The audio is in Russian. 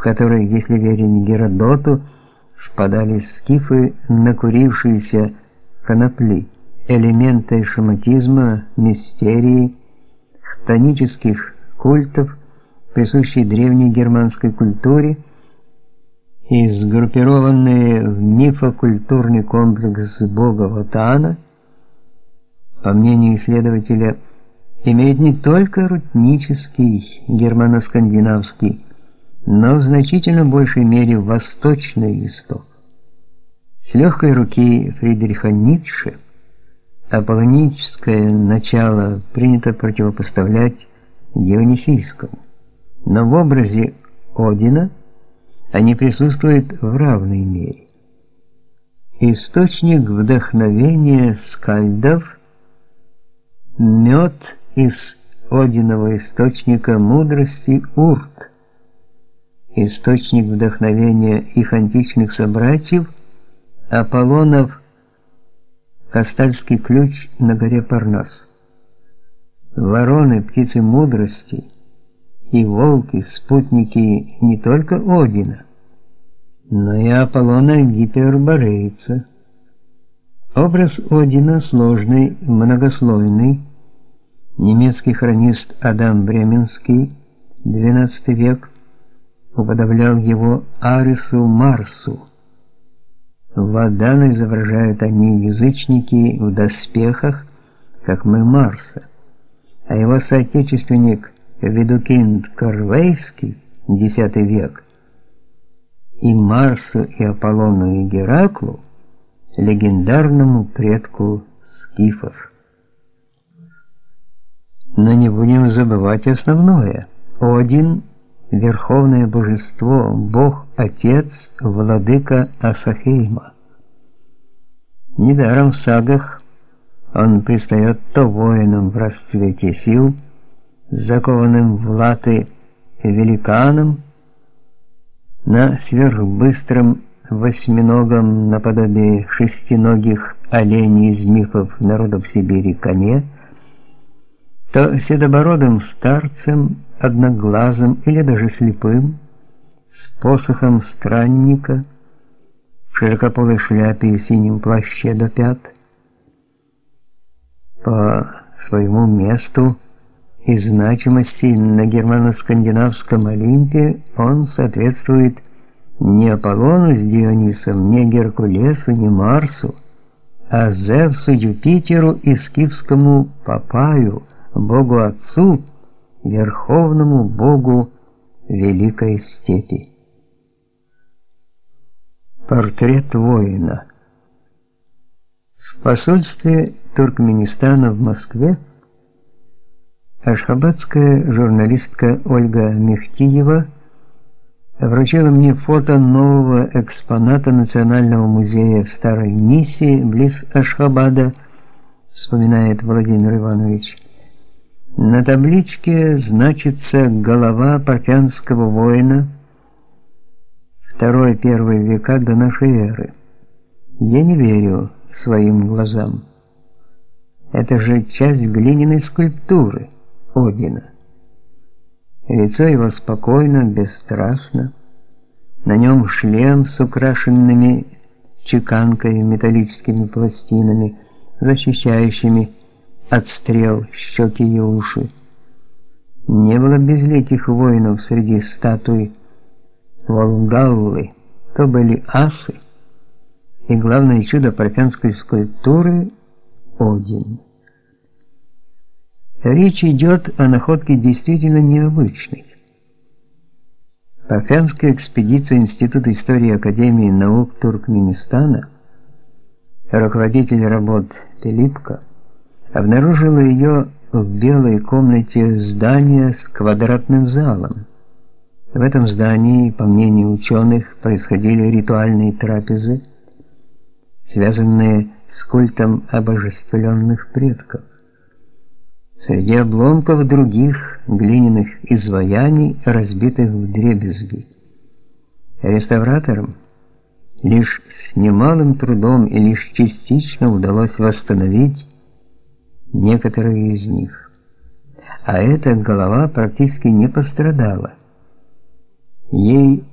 в который, если верить Геродоту, впадали скифы, накурившиеся конопли, элементы шаматизма, мистерии, хтонических культов, присущей древней германской культуре, и сгруппированные в мифокультурный комплекс бога Ватана, по мнению исследователя, имеют не только рутнический германо-скандинавский, но в значительно большей мере восточный исток. С легкой руки Фридриха Ницше аполлоническое начало принято противопоставлять дионисийскому, но в образе Одина они присутствуют в равной мере. Источник вдохновения скальдов – мед из Одиного источника мудрости Урт, источник вдохновения их античных собратьев Аполлонов Кастальский ключ на горе Парнас. Вороны, птицы мудрости и волки, спутники не только Одина, но и Аполлона Гиперборейца. Образ Одина сложный, многослойный. Немецкий хронист Адам Бременский, XII век, уподоблял его Арису Марсу. Вадана изображают они язычники в доспехах, как мы Марса, а его соотечественник Ведукинд Корвейский, X век, и Марсу, и Аполлону, и Гераклу, легендарному предку скифов. Но не будем забывать основное. Один верховное божество, Бог Отец, владыка Асахейма. Недаром в сагах он предстает то воином в расцвете сил, закованным в латы великаном, на сверхбыстром восьминогом наподобие шестиногих оленей из мифов народов Сибири коне, то седобородым старцем одноглазым или даже слепым, с посохом странника, в широкополой шляпе и синем плаще до пят. По своему месту и значимости на германо-скандинавском Олимпе он соответствует не Аполлону с Дионисом, не Геркулесу, не Марсу, а Зевсу, Юпитеру и скифскому Папаю, Богу Отцу, верховному богу великой степи. Портрет воина. В посольстве Туркменистана в Москве ашхабадская журналистка Ольга Мехтиева вручила мне фото нового экспоната Национального музея в Старой Нисе близ Ашхабада, вспоминает Владимир Иванович. На табличке значится голова парфянского воина второй-первый века до нашей эры. Я не верю своим глазам. Это же часть глиняной скульптуры Одина. Лицо его спокойно, бесстрастно. На нем шлем с украшенными чеканкой металлическими пластинами, защищающими отстрел щеки и уши. Не было безликих воинов среди статуй Волгаллы, то были асы, и главное чудо парфянской скульптуры – Один. Речь идет о находке действительно необычной. Парфянская экспедиция Института истории Академии наук Туркменистана, руководитель работ Пилипко, обнаружила ее в белой комнате здания с квадратным залом. В этом здании, по мнению ученых, происходили ритуальные трапезы, связанные с культом обожествленных предков. Среди обломков других глиняных изваяний, разбитых в дребезги. Реставраторам лишь с немалым трудом и лишь частично удалось восстановить некоторые из них. А эта голова практически не пострадала. Ей